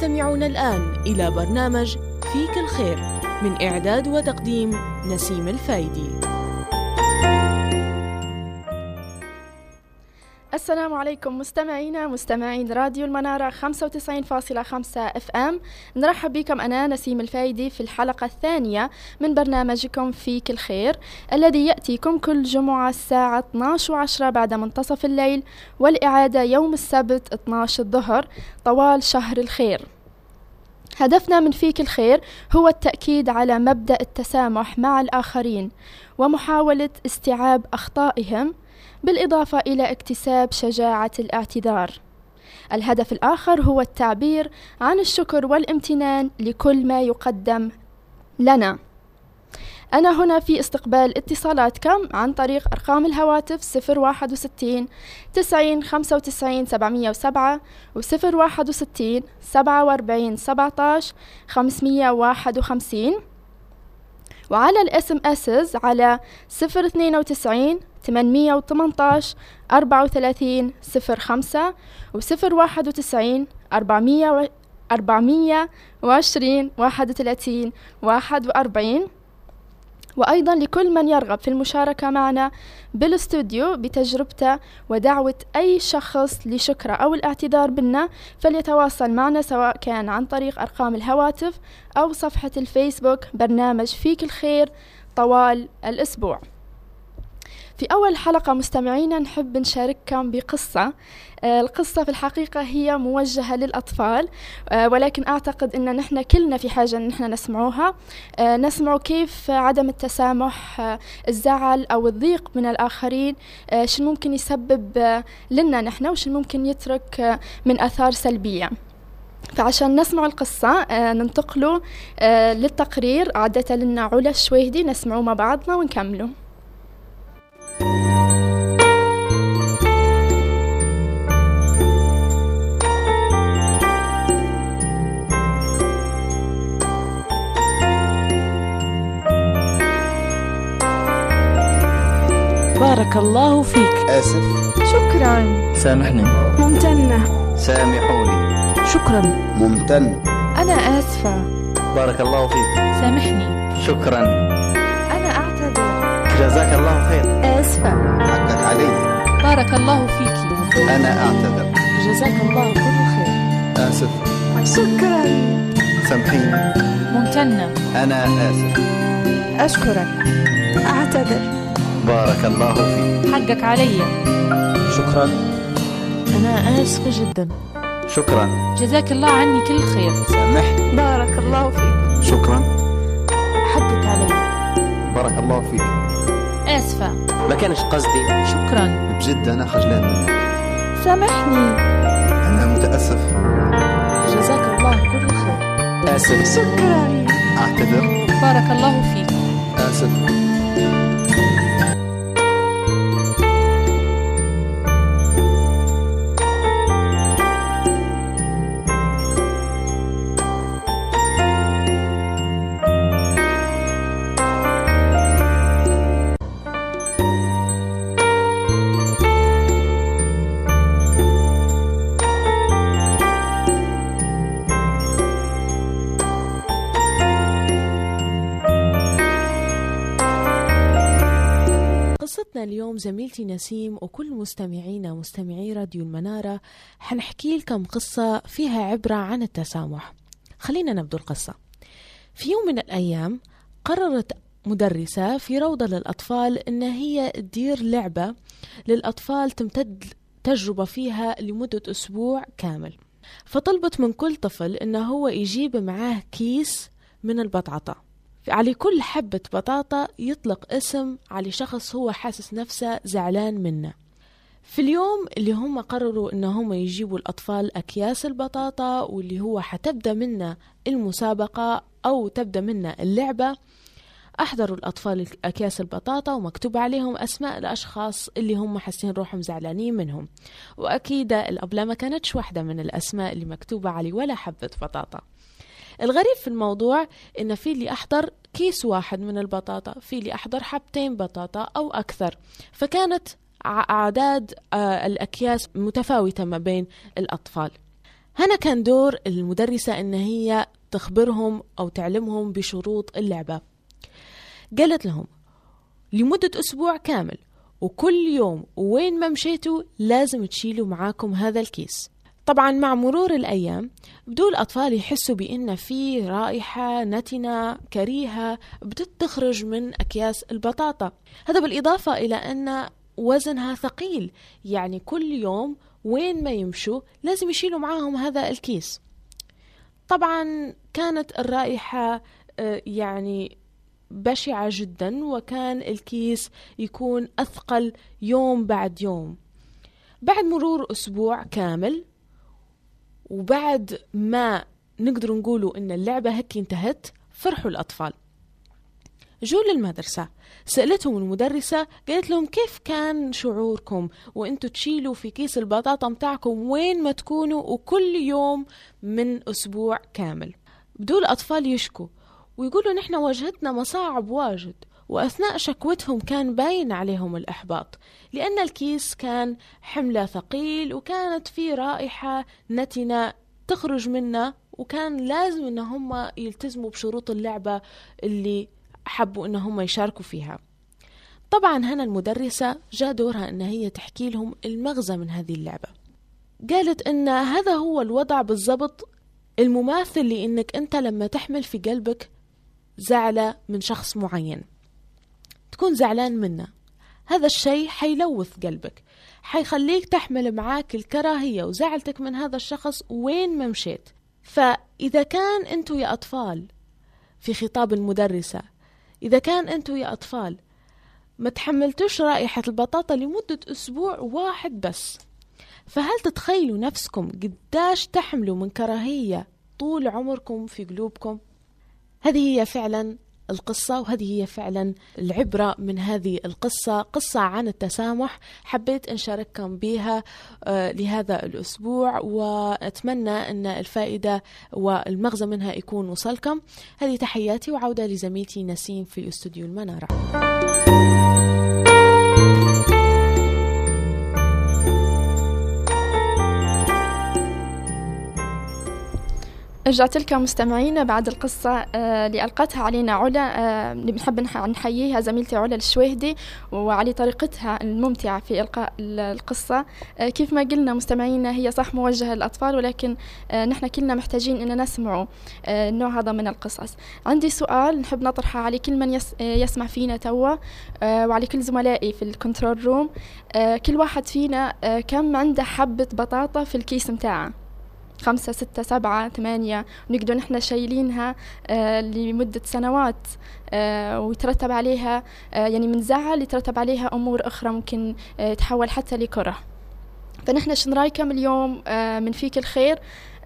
تستمعون الآن إلى برنامج فيك الخير من إعداد وتقديم نسيم الفايدي. السلام عليكم مستمعينا مستمعين راديو المنارة 95.5 FM نرحب بكم أنا نسيم الفايدي في الحلقة الثانية من برنامجكم فيك الخير الذي يأتيكم كل جمعة الساعة 12 وعشرة بعد منتصف الليل والإعادة يوم السبت 12 الظهر طوال شهر الخير. هدفنا من فيك الخير هو التأكيد على مبدأ التسامح مع الآخرين ومحاولة استيعاب أخطائهم بالإضافة إلى اكتساب شجاعة الاعتذار. الهدف الآخر هو التعبير عن الشكر والامتنان لكل ما يقدم لنا. أنا هنا في استقبال اتصالاتكم عن طريق أرقام الهواتف صفر واحد وستين تسعين خمسة وتسعين سبعمية وسبعة وصفر واحد وستين سبعة وأربعين سبعتاش خمسمية واحد وخمسين وعلى ال SMS على صفر اثنين وتسعين ثمانمية وثمنتاش أربعة وثلاثين صفر خمسة وصفر واحد وتسعين أربعمية أربعمية وعشرين واحد وثلاثين واحد وأربعين. وأيضا لكل من يرغب في المشاركة معنا بالاستوديو بتجربته ودعوة أي شخص لشكره أو الاعتذار بنا فليتواصل معنا سواء كان عن طريق أرقام الهواتف أو صفحة الفيسبوك برنامج فيك الخير طوال الأسبوع. في أول حلقة مستمعينا نحب نشارككم بقصة. آه، القصة في الحقيقة هي موجهة للأطفال آه، ولكن أعتقد أن نحن كلنا في حاجة أن نحن نسمعوها. آه، نسمع كيف عدم التسامح الزعل أو الضيق من الآخرين شو ممكن يسبب لنا نحن وشو ممكن يترك من أثار سلبية. فعشان نسمع القصة ننتقلوا للتقرير. عادة لنا علا الشويهدي نسمعه مع بعضنا ونكمله. بارك الله فيك. آسف. شكرا. سامحني. ممتنة. سامحوني. شكرا. ممتن. أنا آسفة. بارك الله فيك. سامحني. شكرا. أنا أعتذر. جزاك بارك الله فيك. أنا أعتذر. جزاك الله كل خير. آسف. شكرا. سامحيني. ممتنة. أنا آسف. أشكرك. أعتذر. بارك الله فيك. حقك علي. شكرا. أنا آسفة جدا. شكرا. جزاك الله عني كل خير. سامحني. بارك الله فيك. شكرا. حقك علي. بارك الله فيك. آسفة. ما كانش قصدي. شكرا. بجد أنا خجلان. منك سامحني. أنا متأسف. جزاك الله كل خير. آسف. شكرا. أعتذر. بارك الله فيك. آسف. قصتنا اليوم زميلتي نسيم وكل مستمعينا مستمعي راديو المنارة حنحكي لكم قصة فيها عبرة عن التسامح. خلينا نبدو القصة. في يوم من الأيام قررت مدرسة في روضة للأطفال إن هي تدير لعبة للأطفال تمتد تجربة فيها لمدة أسبوع كامل. فطلبت من كل طفل إنه هو يجيب معاه كيس من البطاطا. على كل حبة بطاطا يطلق اسم على شخص هو حاسس نفسه زعلان منه. في اليوم اللي هم قرروا ان هم يجيبوا الأطفال أكياس البطاطا واللي هو حتبدأ منه المسابقة أو تبدأ منه اللعبة أحضروا الأطفال أكياس البطاطا ومكتوب عليهم أسماء الأشخاص اللي هم حاسين روحهم زعلانين منهم. وأكيد الابلة ما كانتش واحدة من الأسماء اللي مكتوبة علي ولا حبة بطاطا. الغريب في الموضوع إن في اللي أحضر كيس واحد من البطاطا في اللي أحضر حبتين بطاطا أو أكثر. فكانت أعداد آه، الأكياس متفاوتة ما بين الأطفال. هنا كان دور المدرسة إن هي تخبرهم أو تعلمهم بشروط اللعبة. قالت لهم لمدة أسبوع كامل وكل يوم وين ما مشيتوا لازم تشيلوا معاكم هذا الكيس. طبعا مع مرور الأيام بدو الأطفال يحسوا بأن في رائحة نتنة كريهة بتتخرج من أكياس البطاطا. هذا بالإضافة إلى أن وزنها ثقيل. يعني كل يوم وين ما يمشوا لازم يشيلوا معاهم هذا الكيس. طبعا كانت الرائحة آه، يعني بشعة جدا وكان الكيس يكون أثقل يوم بعد يوم. بعد مرور أسبوع كامل وبعد ما نقدر نقولوا إن اللعبة هيك انتهت فرحوا الأطفال. جو للمدرسة سألتهم المدرسة قالت لهم كيف كان شعوركم؟ وإنتوا تشيلوا في كيس البطاطا متاعكم وين ما تكونوا وكل يوم من أسبوع كامل. بدو الأطفال يشكوا ويقولوا نحن واجهتنا مصاعب واجد. وأثناء شكوتهم كان باين عليهم الإحباط لأن الكيس كان حملة ثقيل وكانت في رائحة نتنة تخرج منه وكان لازم إن هم يلتزموا بشروط اللعبة اللي حبوا إن هم يشاركوا فيها. طبعا هنا المدرسة جاء دورها إن هي تحكي لهم المغزى من هذه اللعبة. قالت إن هذا هو الوضع بالضبط المماثل لإنك أنت لما تحمل في قلبك زعلة من شخص معين. تكون زعلان منه. هذا الشيء حيلوث قلبك. حيخليك تحمل معاك الكراهية وزعلتك من هذا الشخص وين ما مشيت. فإذا كان أنتوا يا أطفال في خطاب المدرسة إذا كان أنتوا يا أطفال ما تحملتوش رائحة البطاطا لمدة أسبوع واحد بس فهل تتخيلوا نفسكم قداش تحملوا من كراهية طول عمركم في قلوبكم؟ هذه هي فعلا القصة وهذه هي فعلا العبرة من هذه القصة قصة عن التسامح. حبيت أن شارككم بها آه، لهذا الأسبوع وأتمنى أن الفائدة والمغزى منها يكون وصلكم. هذه تحياتي وعودة لزميلتي نسيم في استوديو المنارة. رجعت لكم مستمعينا بعد القصة آه، اللي ألقتها علينا علا آه، اللي بنحب نح- نحييها زميلتي علا الشويهدي وعلى طريقتها الممتعة في إلقاء ال- القصة. آه، كيف ما قلنا مستمعينا هي صح موجهة للأطفال ولكن نحن كلنا محتاجين أن نسمعوا النوع هذا من القصص. عندي سؤال نحب نطرحه على كل من يس- يسمع فينا توا وعلى كل زملائي في ال control room. كل واحد فينا كم عنده حبة بطاطا في الكيس متاعه؟ خمسة ستة سبعة ثمانية ونقدر نحن شايلينها آه لمدة سنوات آه ويترتب عليها آه يعني من زعل يترتب عليها أمور أخرى ممكن تحول حتى لكرة. فنحن شن رايكم اليوم من فيك الخير؟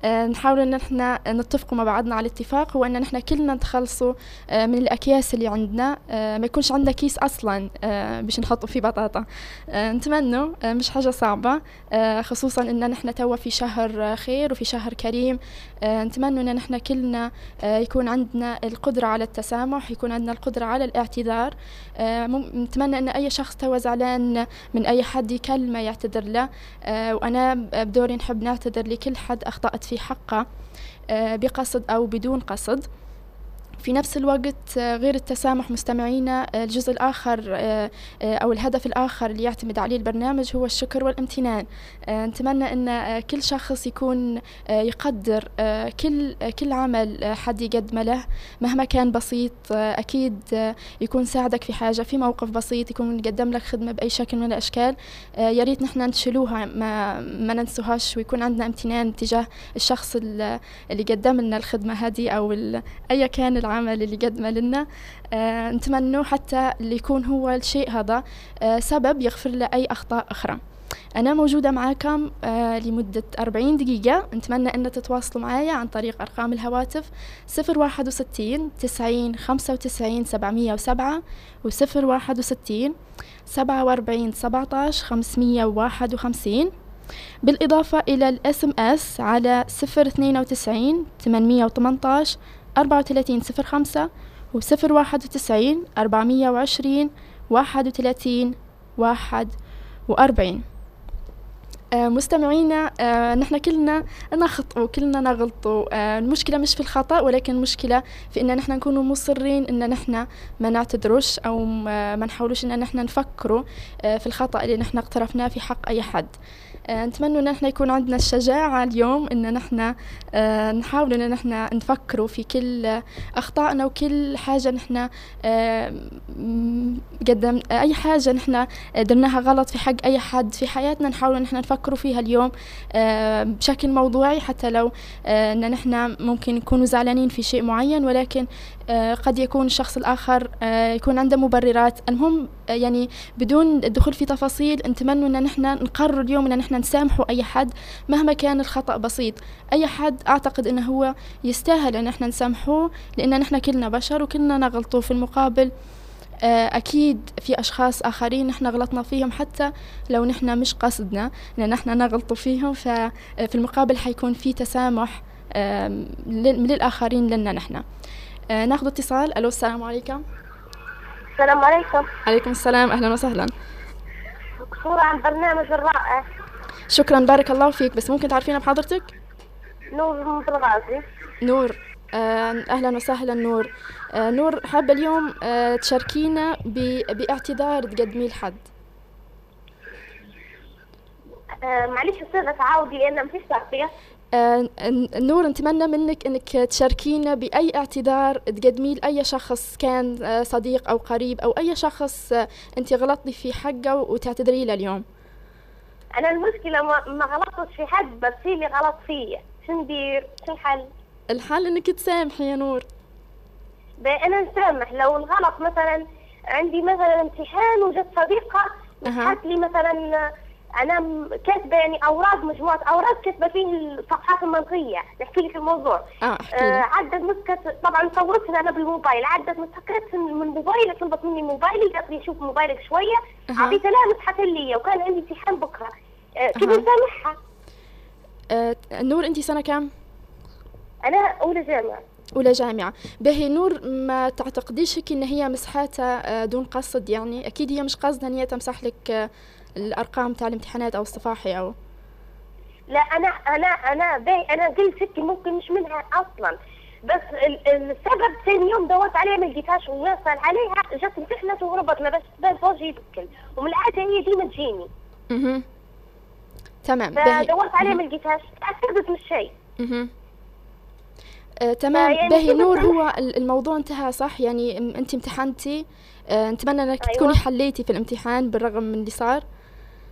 نحاول إن إحنا نتفقوا مع بعضنا على اتفاق هو إن إحنا كلنا نتخلصوا آه من الأكياس اللي عندنا آه ما يكونش عندنا كيس أصلا آه باش نحطوا فيه بطاطا. آه نتمنوا آه مش حاجة صعبة آه خصوصا إن نحن توا في شهر آه، خير وفي شهر كريم. آه نتمنى إن نحن كلنا آه يكون عندنا القدرة على التسامح يكون عندنا القدرة على الاعتذار. آه نتمنى إن أي شخص توا زعلان من أي حد يكلمه يعتذر له. آه وأنا بدوري نحب نعتذر لكل حد أخطأت في حقه آه بقصد أو بدون قصد. في نفس الوقت آه، غير التسامح مستمعينا آه، الجزء الآخر آه، أو الهدف الآخر اللي يعتمد عليه البرنامج هو الشكر والامتنان. نتمنى أن كل شخص يكون يقدر كل كل عمل حد يقدمه له. مهما كان بسيط أكيد يكون ساعدك في حاجة في موقف بسيط يكون قدم لك خدمة بأي شكل من الأشكال. يا ريت نحن نشيلوها ما ما ننسوهاش ويكون عندنا امتنان تجاه الشخص ال- اللي قدم لنا الخدمة هذه أو أيا كان العمل اللي قدمه لنا. آه، نتمنى حتى اللي يكون هو الشيء هذا آه، سبب يغفر له أي أخطاء أخرى. أنا موجودة معاكم آه، لمدة 40 دقيقة. نتمنى أن تتواصلوا معايا عن طريق أرقام الهواتف 061 90 95 707 و 061 47 17 551 بالإضافة إلى ال SMS على 092 818 34 05 و 091 420 31 41 آه، مستمعينا آه، نحن كلنا نخطئ كلنا نغلط آه، المشكلة مش في الخطأ ولكن المشكلة في إن نحن نكون مصرين إن نحن ما نعتذروش أو ما نحاولوش إن نحن نفكروا في الخطأ اللي نحن اقترفناه في حق أي حد. نتمنى إن إحنا يكون عندنا الشجاعة اليوم إن نحن آه، نحاول إن نحن نفكروا في كل آه، أخطائنا وكل حاجة نحن آه، قدم أي حاجة نحن درناها غلط في حق أي حد في حياتنا نحاول إن نحن نفكروا فيها اليوم آه، بشكل موضوعي حتى لو آه، إن نحن ممكن نكونوا زعلانين في شيء معين ولكن آه، قد يكون الشخص الآخر آه، يكون عنده مبررات. المهم آه، يعني بدون الدخول في تفاصيل نتمنى أن نحن نقرر اليوم أن نحن نسامحوا أي حد مهما كان الخطأ بسيط. أي حد أعتقد أنه هو يستاهل أن إحنا نسامحوه لأن نحن كلنا بشر وكلنا نغلطوا في المقابل. آه، أكيد في أشخاص آخرين نحن غلطنا فيهم حتى لو نحن مش قصدنا إن نحن نغلطوا فيهم ففي المقابل حيكون في تسامح آم، لل- من الآخرين لنا نحن. آه، ناخذ اتصال. ألو السلام عليكم. السلام عليكم. عليكم السلام. أهلا وسهلا. صورة عن برنامج الرائع. شكرا. بارك الله فيك. بس ممكن تعرفينا بحضرتك؟ نور من الغازي نور. آه، أهلا وسهلا نور. آه، نور حابة اليوم آه، تشاركينا باعتذار تقدميه لحد آه معلش أستاذة تعاودي لأن ما فيش تغطية نور نتمنى منك إنك تشاركينا بأي اعتذار تقدميه لأي شخص كان آه، صديق أو قريب أو أي شخص آه، أنت غلطتي في حقه وتعتذري له اليوم. أنا المشكلة ما, غلطتش في حد بس هي اللي غلط فيا. شو ندير؟ شو الحل؟ الحل إنك تسامحي يا نور. أنا نسامح. لو الغلط مثلا عندي مثلا امتحان وجت صديقة أها. مسحت لي مثلا آه، أنا كاتبة يعني أوراق مجموعة أوراق كاتبة فيه الصفحات المنطقية نحكي لك الموضوع. آه آه عدت مسكت طبعا صورتها أنا بالموبايل عدت مسكت من موبايلي طلبت مني موبايلي قالت لي شوف موبايلك شوية. أها. اعطيتها لها مسحت لي وكان عندي امتحان بكرة. آه كيف. نسامحها آه، نور انت سنة كام؟ أنا أولى جامعة. أولى جامعة. باهي نور ما تعتقديش هيك إن هي مسحاتها آه، دون قصد يعني؟ أكيد هي مش قصدها إن هي تمسح لك آه، الأرقام تاع الامتحانات أو الصفاحي أو لا أنا أنا أنا باي أنا قلت ستي ممكن مش منها أصلا. بس ال- السبب ثاني يوم دورت عليها ما لقيتهاش ونسال عليها جت امتحنت وهربت لبس بس وجهي يبكل ومن العادة هي ديما تجيني. أها تمام. فدورت عليها ما لقيتهاش. تاكدت من الشيء أها آه، تمام. يعني باهي. نور؟ هو ال- الموضوع انتهى صح؟ يعني أنت امتحنتي. آه، نتمنى إنك أيوة. تكوني حليتي في الامتحان بالرغم من اللي صار.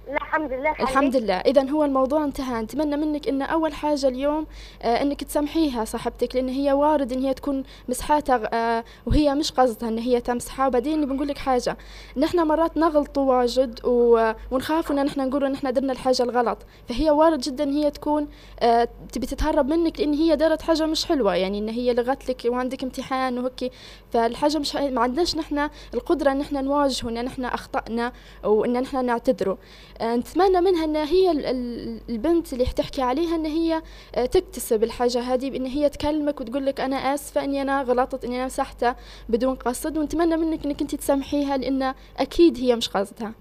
لا الحمد لله الحمد لله. اذا هو الموضوع انتهى. نتمنى منك إن أول حاجة اليوم آه إنك تسامحيها صاحبتك لأن هي وارد إن هي تكون مسحاتها آه وهي مش قصدها إن هي تمسحها. وبعدين بنقول لك حاجة. نحن مرات نغلط واجد ونخاف إن نحن نقول إن نحن درنا الحاجة الغلط. فهي وارد جدا هي تكون آه تبي تتهرب منك لأن هي دارت حاجة مش حلوة. يعني إن هي لغت لك وعندك امتحان وهيك. فالحاجة مش ما عندناش نحن القدرة إن نحن نواجهه إن نحن أخطأنا وإن نحن نعتذره. نتمنى منها إن هي ال- ال- البنت اللي حتحكي عليها إن هي آه، تكتسب الحاجة هذه بإن هي تكلمك وتقول لك أنا آسفة إني أنا غلطت إني أنا مسحتها بدون قصد. ونتمنى منك إنك أنت تسامحيها لأن أكيد هي مش قصدها.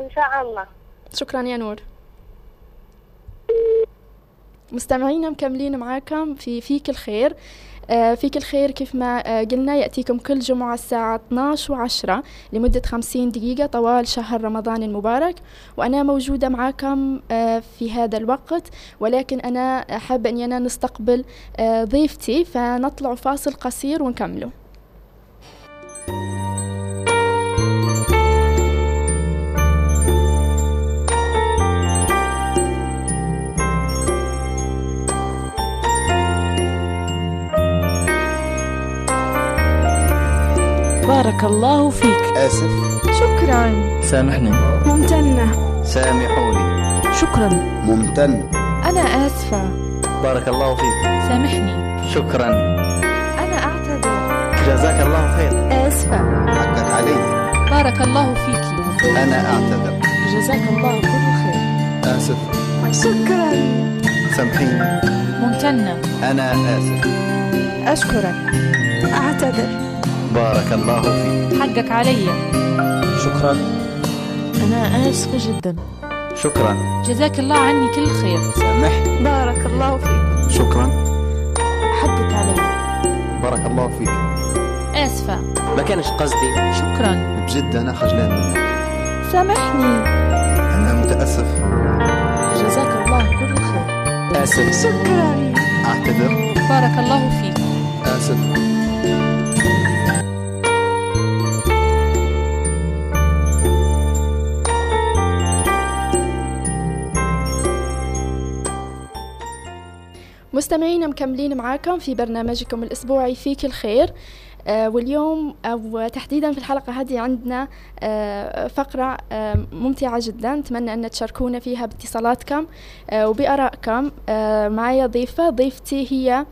إن شاء الله. شكرا يا نور. مستمعينا مكملين معاكم في فيك الخير. آه، فيك الخير كيف ما آه، قلنا يأتيكم كل جمعة الساعة 12 وعشرة لمدة 50 دقيقة طوال شهر رمضان المبارك. وأنا موجودة معاكم آه، في هذا الوقت ولكن أنا حابة أني أنا نستقبل آه، ضيفتي فنطلع فاصل قصير ونكمله. بارك الله فيك. آسف. شكرا. سامحني. ممتنة. سامحوني. شكرا. ممتن. أنا آسفة. بارك الله فيك. سامحني. شكرا. أنا أعتذر. جزاك الله خير. آسفة. حقك علي. بارك الله فيك. أنا أعتذر. جزاك الله كل خير. آسف. شكرا. سامحيني. ممتنة. أنا آسف. أشكرك. أعتذر. بارك الله فيك. حقك علي. شكرا. أنا آسفة جدا. شكرا. جزاك الله عني كل خير. سامحني. بارك الله فيك. شكرا. حقك علي. بارك الله فيك. آسفة. ما كانش قصدي. شكرا. بجد أنا خجلان منك. سامحني. أنا متأسف. جزاك الله كل خير. آسف. شكرا. أعتذر. بارك الله فيك. آسف. مستمعينا مكملين معاكم في برنامجكم الأسبوعي فيك الخير آه واليوم أو تحديدا في الحلقة هذه عندنا آه فقرة آه ممتعة جدا. نتمنى أن تشاركونا فيها باتصالاتكم وبآرائكم. معي ضيفة ضيفتي هي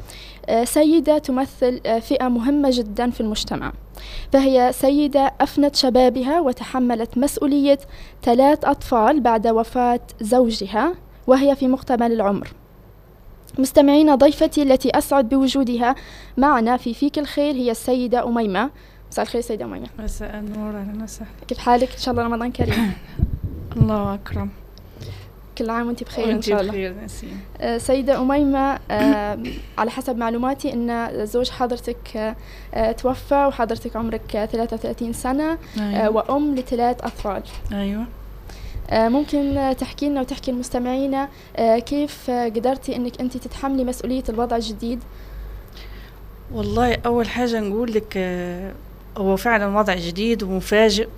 سيدة تمثل فئة مهمة جدا في المجتمع. فهي سيدة أفنت شبابها وتحملت مسؤولية ثلاث أطفال بعد وفاة زوجها وهي في مقتبل العمر. مستمعينا ضيفتي التي أسعد بوجودها معنا في فيك الخير هي السيدة أميمة. مساء الخير سيدة أميمة. مساء النور أهلا وسهلا. كيف حالك؟ إن شاء الله رمضان كريم. الله أكرم. كل عام وأنت بخير إن وأنت شاء الله. بخير نسيم. آه، سيدة أميمة آه، على حسب معلوماتي أن زوج حضرتك آه، توفى وحضرتك عمرك آه، 33 سنة آه، أيوة, وأم لثلاث أطفال. أيوة. آه، ممكن تحكي لنا وتحكي لمستمعينا آه، كيف آه، قدرتي أنك أنت تتحملي مسؤولية الوضع الجديد؟ والله أول حاجة نقول لك هو فعلا وضع جديد ومفاجئ.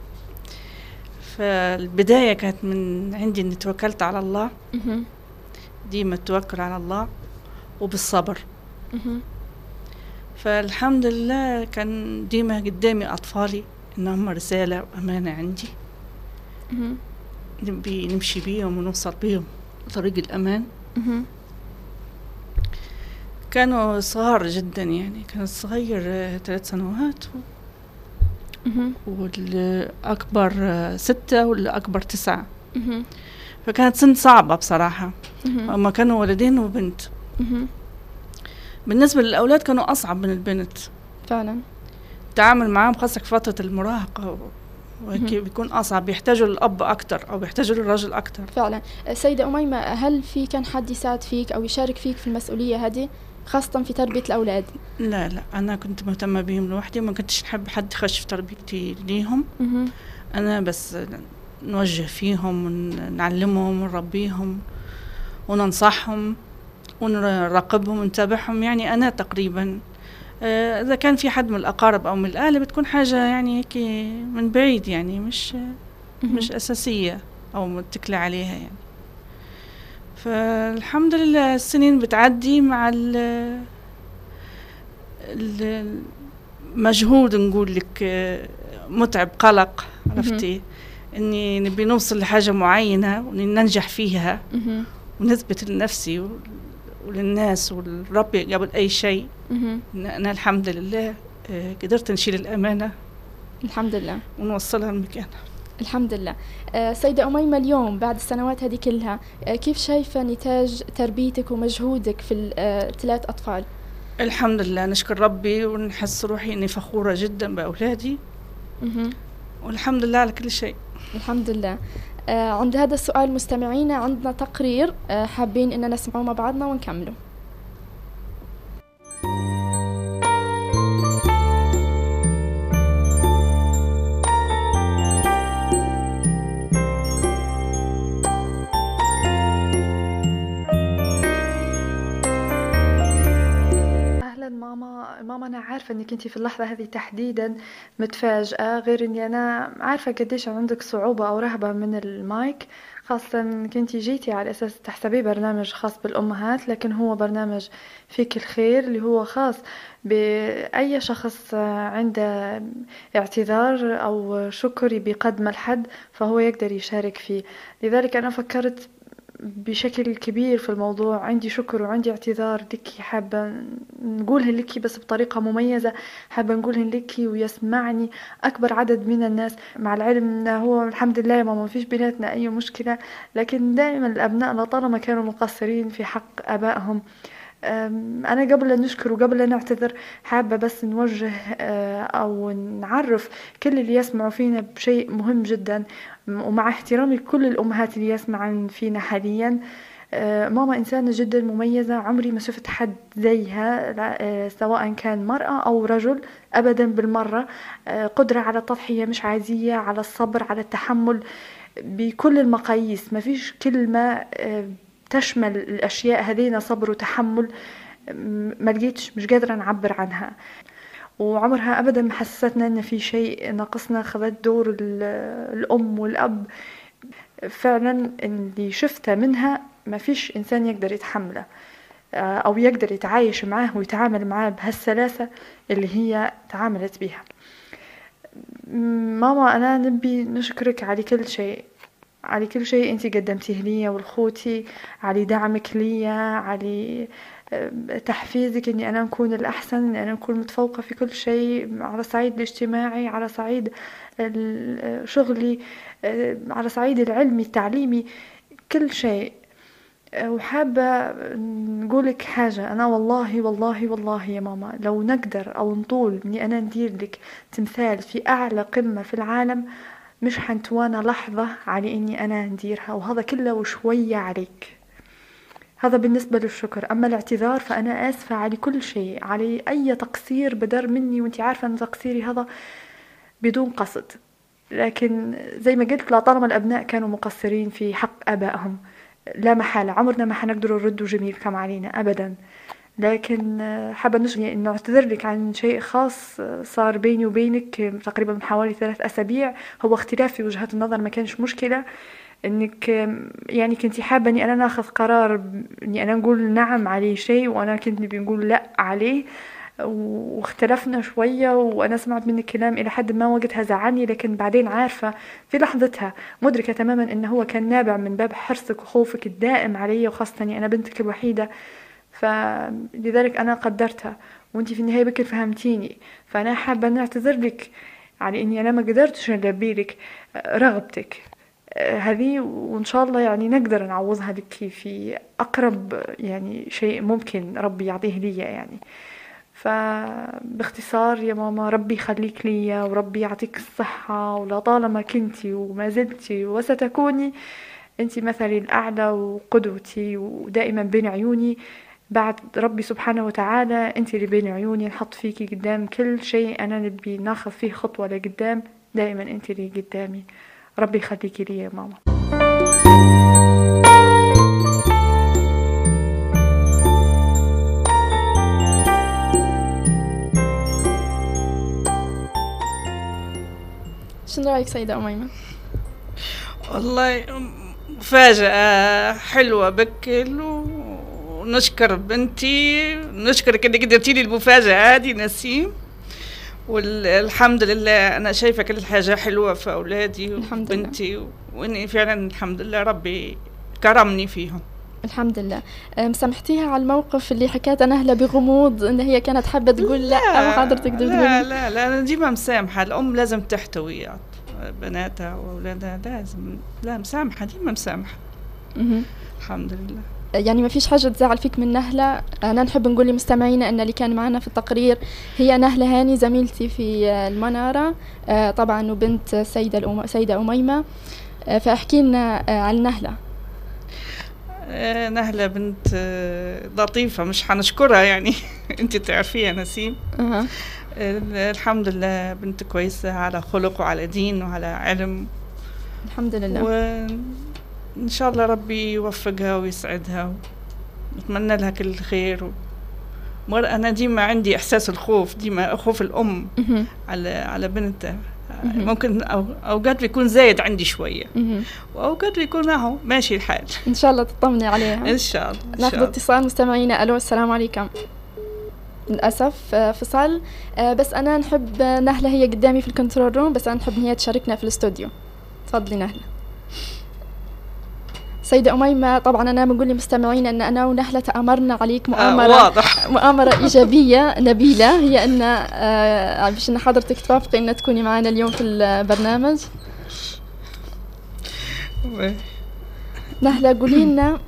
فالبداية كانت من عندي إني توكلت على الله. ديما التوكل على الله وبالصبر. فالحمد لله كان ديما قدامي أطفالي إنهم رسالة وأمانة عندي. نمشي بيهم ونوصل بيهم طريق الأمان. كانوا صغار جدا يعني كان الصغير آه، ثلاث سنوات. والأكبر ستة والأكبر تسعة. فكانت سن صعبة بصراحة. هما كانوا ولدين وبنت. بالنسبة للأولاد كانوا أصعب من البنت فعلا التعامل معاهم خاصة في فترة المراهقة. بيكون أصعب بيحتاجوا للأب أكتر أو بيحتاجوا للرجل أكتر. فعلا. سيدة أميمة هل في كان حد يساعد فيك أو يشارك فيك في المسؤولية هذه خاصة في تربية الأولاد؟ لا لا. أنا كنت مهتمة بيهم لوحدي ما كنتش نحب حد يخش في تربيتي ليهم. أنا بس نوجه فيهم ونعلمهم ونربيهم وننصحهم ونراقبهم ونتابعهم. يعني أنا تقريبا آه، إذا كان في حد من الأقارب أو من الأهل بتكون حاجة يعني هيك من بعيد يعني مش. مش أساسية أو متكلة عليها يعني فالحمد لله السنين بتعدي مع ال ال- المجهود نقول لك آه، متعب قلق عرفتي إني نبي نوصل لحاجة معينة وننجح فيها. ونثبت لنفسي وللناس والرب قبل أي شيء. إن أنا الحمد لله آه، قدرت نشيل الأمانة. الحمد لله. ونوصلها لمكانها الحمد لله. آه، سيدة أميمة اليوم بعد السنوات هذه كلها آه، كيف شايفة نتاج تربيتك ومجهودك في الثلاث أطفال؟ الحمد لله. نشكر ربي ونحس روحي إني فخورة جدا بأولادي. والحمد لله على كل شيء. الحمد لله. عند هذا السؤال مستمعينا عندنا تقرير آه، حابين إننا نسمعه مع بعضنا ونكمله. ماما أنا عارفة إنك انت في اللحظة هذه تحديدا متفاجئة غير إني أنا عارفة قديش عندك صعوبة أو رهبة من المايك خاصة إنك انت جيتي على أساس تحسبيه برنامج خاص بالأمهات لكن هو برنامج فيك الخير اللي هو خاص بأي شخص عنده اعتذار أو شكر بيقدمه لحد فهو يقدر يشارك فيه. لذلك أنا فكرت بشكل كبير في الموضوع. عندي شكر وعندي اعتذار لك. حابة نقولها لك بس بطريقة مميزة. حابة نقولها لك ويسمعني أكبر عدد من الناس. مع العلم أنه هو الحمد لله ماما ما فيش بيناتنا أي مشكلة. لكن دائما الأبناء لطالما كانوا مقصرين في حق آبائهم. أم، أنا قبل لا نشكر وقبل لا نعتذر حابة بس نوجه آه، أو نعرف كل اللي يسمعوا فينا بشيء مهم جدا ومع احترامي لكل الأمهات اللي يسمعن فينا حاليا. آه، ماما إنسانة جدا مميزة عمري ما شفت حد زيها آه، سواء كان مرأة أو رجل أبدا بالمرة. قدرة على التضحية مش عادية على الصبر على التحمل بكل المقاييس. ما فيش كلمة تشمل الأشياء هذين صبر وتحمل ما لقيتش مش قادرة نعبر عنها. وعمرها أبدا ما حسستنا إن في شيء ناقصنا خذت دور ال- الأم والأب. فعلا اللي شفته منها ما فيش إنسان يقدر يتحمله أو يقدر يتعايش معاه ويتعامل معاه بهالسلاسة اللي هي تعاملت بها ماما أنا نبي نشكرك على كل شيء. على كل شيء انت قدمتيه لي ولخوتي على دعمك لي على آه، تحفيزك إني أنا نكون الأحسن إني أنا نكون متفوقة في كل شيء على الصعيد الاجتماعي على صعيد ال- شغلي آه، على صعيد العلمي التعليمي كل شيء. آه، وحابة نقولك حاجة. أنا والله والله والله يا ماما لو نقدر أو نطول إني أنا ندير لك تمثال في أعلى قمة في العالم مش حنتوانا لحظة على إني أنا نديرها وهذا كله وشوية عليك. هذا بالنسبة للشكر. أما الاعتذار فأنا آسفة على كل شيء على أي تقصير بدر مني وانتي عارفة أن تقصيري هذا بدون قصد. لكن زي ما قلت لا طالما الأبناء كانوا مقصرين في حق آبائهم لا محالة. عمرنا ما حنقدروا نردوا جميل كم علينا أبدا. لكن آه، حابة نشغل إنه أعتذر لك عن شيء خاص آه، صار بيني وبينك آه، تقريبا من حوالي ثلاث أسابيع. هو اختلاف في وجهات النظر ما كانش مشكلة. إنك يعني كنتي حابة إني أنا ناخذ قرار إني أنا نقول نعم عليه شيء وأنا كنت نبي نقول لا عليه. واختلفنا شوية وأنا سمعت منك كلام إلى حد ما وقتها زعلني لكن بعدين عارفة في لحظتها مدركة تماما إنه هو كان نابع من باب حرصك وخوفك الدائم علي وخاصة إني أنا بنتك الوحيدة. فلذلك أنا قدرتها. وأنتي في النهاية بكر فهمتيني. فأنا حابة أن أعتذر لك. على إني أنا ما قدرتش نلبي لك رغبتك. آه، هذه وإن شاء الله يعني نقدر نعوضها لك في أقرب يعني شيء ممكن ربي يعطيه لي يعني. فباختصار يا ماما ربي يخليك لي وربي يعطيك الصحة ولطالما كنتي وما زلتي وستكوني انتي مثلي الأعلى وقدوتي ودائما بين عيوني. بعد ربي سبحانه وتعالى أنت اللي بين عيوني نحط فيكي قدام كل شيء أنا نبي ناخذ فيه خطوة لقدام دائما أنت اللي قدامي. ربي يخليكي لي يا ماما. شنو رأيك سيدة أميمة؟ والله مفاجأة حلوة بكل ونشكر بنتي نشكرك انك قدرتي لي المفاجأة هذه نسيم والحمد لله أنا شايفة كل حاجة حلوة في أولادي الحمد لله. وبنتي وإني فعلا الحمد لله ربي كرمني فيهم. الحمد لله. أم، سامحتيها على الموقف اللي حكيته نهله بغموض إن هي كانت حابة تقول لا, وحضرتك لا تقولي لا لا أنا ديما مسامحة. الأم لازم تحتوي بناتها وأولادها لازم لا مسامحة ديما مسامحة. الحمد لله. يعني ما فيش حاجة تزعل فيك من نهلة. أنا نحب نقول لمستمعينا أن اللي كان معنا في التقرير هي نهلة هاني زميلتي في المنارة آه، طبعا وبنت سيدة الأم... سيدة أميمة. آه، فأحكي لنا آه، عن نهلة. نهلة بنت لطيفة مش حنشكرها يعني. أنت تعرفيها نسيم. الحمد لله بنت كويسة على خلق وعلى دين وعلى علم. الحمد لله. وإن شاء الله ربي يوفقها ويسعدها. نتمنى لها كل خير. و... مر أنا ديما عندي إحساس الخوف ديما خوف الأم مهم. على على بنتها. ممكن أو أوقات بيكون زايد عندي شوية. مهم. وأوقات بيكون أهو ماشي الحال. إن شاء الله تطمني عليها. إن شاء الله ناخذ اتصال مستمعينا. ألو السلام عليكم. للأسف آه، فصل آه، بس أنا نحب آه، نهلة هي قدامي في ال control room بس أنا نحب إن هي تشاركنا في الاستوديو. تفضلي نهلة. سيدة أميمة طبعا أنا بنقول لمستمعينا أن أنا ونهلة تآمرنا عليك آه مؤامرة واضح. مؤامرة إيجابية نبيلة هي أن آه، باش أن حضرتك توافقي أن تكوني معنا اليوم في البرنامج؟ نهلة قولي لنا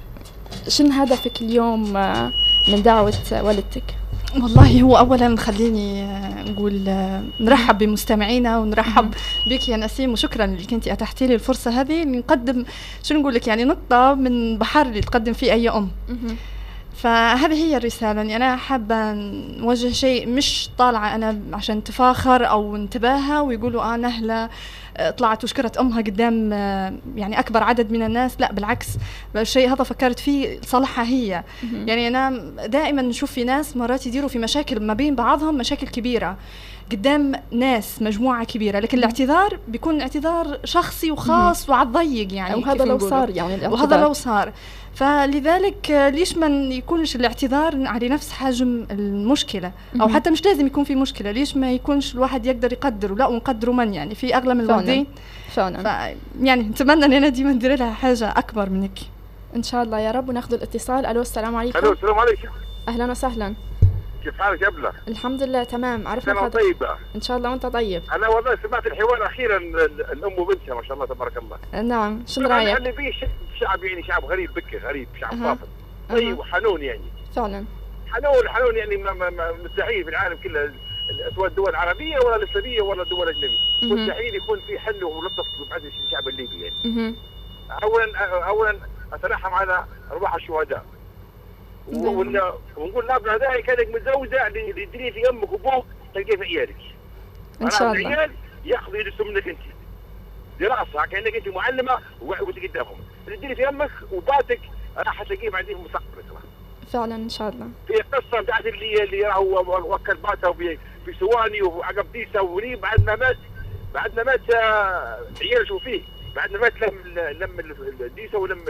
شن هدفك اليوم آه، من دعوة والدتك؟ والله هو اولا خليني آه، نقول آه، نرحب بمستمعينا ونرحب بك يا نسيم وشكرا اللي كنتي اتحتي لي الفرصة هذه. نقدم شو نقول لك يعني نقطة من بحر اللي تقدم فيه أي أم. فهذه هي الرسالة يعني أنا حابة نوجه شيء مش طالعة أنا عشان تفاخر أو نتباهى ويقولوا آه نهلة آه، طلعت وشكرت أمها قدام آه، يعني أكبر عدد من الناس. لا بالعكس الشيء هذا فكرت فيه صالحها هي. يعني أنا دائما نشوف في ناس مرات يديروا في مشاكل ما بين بعضهم مشاكل كبيرة قدام ناس مجموعة كبيرة لكن الاعتذار بيكون اعتذار شخصي وخاص وعلى الضيق يعني وهذا لو. صار يعني وهذا. لو صار. فلذلك آه، ليش ما يكونش الاعتذار على نفس حجم المشكلة؟ أو مهم. حتى مش لازم يكون في مشكلة ليش ما يكونش الواحد يقدر يقدره؟ لا ونقدروا من يعني؟ في أغلى من فعلاً. الوالدين فعلا. ف يعني نتمنى إن أنا ديما ندير لها حاجة أكبر منك. إن شاء الله يا رب وناخذ الاتصال. ألو السلام ألو عليكم السلام عليكم. أهلا وسهلا. كيف حالك يا ابله؟ الحمد لله تمام. عرفنا حضرتك طيبة. إن شاء الله وأنت طيب. أنا والله سمعت الحوار أخيرا ال- الأم وبنتها ما شاء الله تبارك الله. نعم شنو رايك اللي ش- شعب يعني شعب غريب بكي غريب شعب أها. صافي طيب وحنون يعني. فعلا. حنون حنون يعني مستحيل في العالم كله سواء الدول العربيه ولا الاسلاميه ولا الدول الاجنبيه. مستحيل يكون في حل ولطف بعد الشعب الليبي يعني. مهم. اولا اولا أترحم على ارواح الشهداء. نعم. ونقول لابنا هذا كانك متزوجه للدنيا في أمك وأبوك تلقيه في عيالك. إن شاء الله. العيال ياخذوا يدرسوا منك أنت. دراسة كأنك أنت معلمة وقفت قدامهم الدنيا في أمك وباتك راح تلاقيه بعدين في ترى. فعلا إن شاء الله. في قصة بتاعت اللي اللي راهو وكل باته في سواني وعقب ديسة ولي بعد ما مات بعد ما مات آه، عياله شو فيه؟ بعد ما مات لم لم الديسه ولم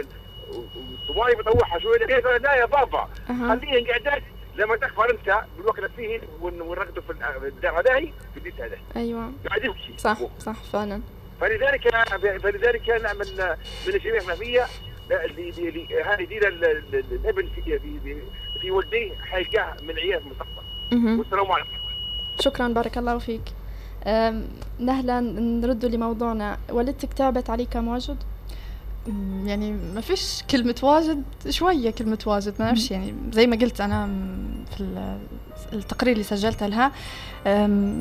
السواني بطوعها شوية. كيف لا يا بابا. أها. خليهن قاعدات. لما تكبر أنت بالوقت فيه ونرقدوا في الدار هذاي في الديسة هذا أيوه. قاعد يبكي. صح صح فعلا. فلذلك فلذلك أنا من من الجميع اللي هذه دين ال- ال- الابن في في في- ولديه حيلقاه من عيال المستقبل. والسلام عليكم. شكرا بارك الله فيك. نهلا نرد لموضوعنا. والدتك تعبت عليك مواجد مم، يعني ما فيش كلمة واجد شوية كلمة واجد ما نعرفش يعني زي ما قلت أنا في ال- التقرير اللي سجلته لها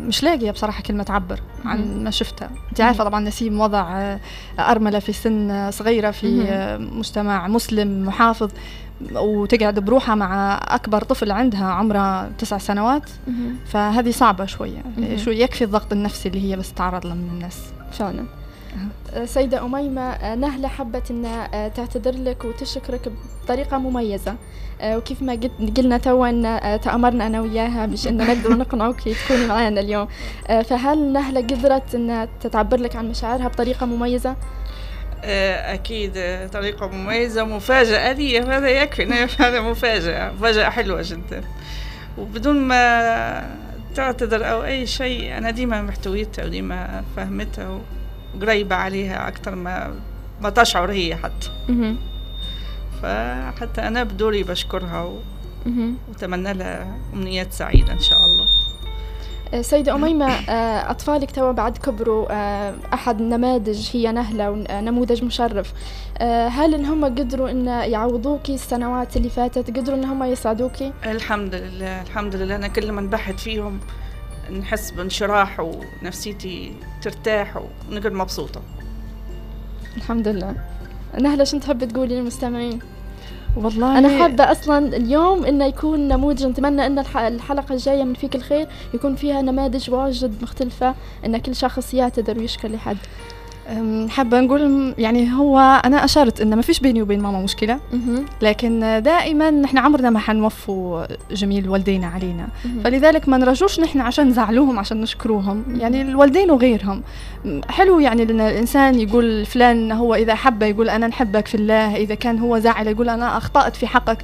مش لاقية بصراحة كلمة تعبر عن ما شفتها. أنت عارفة طبعا نسيم وضع أرملة في سن صغيرة في مجتمع مسلم محافظ وتقعد بروحها مع أكبر طفل عندها عمره تسع سنوات. فهذه صعبة شوية. شو يكفي الضغط النفسي اللي هي بس تعرض له من الناس. فعلا. سيدة أميمة أه، نهلة حبت أن أه، تعتذر لك وتشكرك بطريقة مميزة. أه، وكيف ما قلنا توا أن تأمرنا أنا وياها باش أن نقدر نقنعوك تكوني معنا اليوم. فهل نهلة قدرت أن تعبر لك عن مشاعرها بطريقة مميزة؟ آه، أكيد آه، طريقة مميزة مفاجأة لي هذا يكفي هذا مفاجأة مفاجأة حلوة جدا. وبدون ما تعتذر أو أي شيء أنا ديما محتويتها وديما فهمتها وقريبة عليها أكثر ما ما تشعر هي حتى. فحتى أنا بدوري بشكرها و-. وأتمنى لها أمنيات سعيدة إن شاء الله أه، سيدة أميمة أه، أطفالك توا بعد كبروا أه، أحد النماذج هي نهلة ونموذج مشرف هل إن هم قدروا إن يعوضوكي السنوات اللي فاتت قدروا إن هم يساعدوكي؟ الحمد لله الحمد لله أنا كل ما نبحث فيهم نحس بانشراح ونفسيتي ترتاح ونقعد مبسوطة. الحمد لله. نهلة شو تحبي تقولي للمستمعين؟ والله أنا حابة أصلا اليوم إنه يكون نموذج نتمنى إن الح- الحلقة الجاية من فيك الخير يكون فيها نماذج واجد مختلفة إن كل شخص يعتذر ويشكر لحد. حابة نقول يعني هو أنا أشرت إن ما فيش بيني وبين ماما مشكلة. لكن دائما نحن عمرنا ما حنوفوا جميل والدينا علينا. فلذلك ما نرجوش نحن عشان نزعلوهم عشان نشكروهم. يعني الوالدين وغيرهم. حلو يعني إن الإنسان يقول فلان هو إذا حب يقول أنا نحبك في الله إذا كان هو زعل يقول أنا أخطأت في حقك.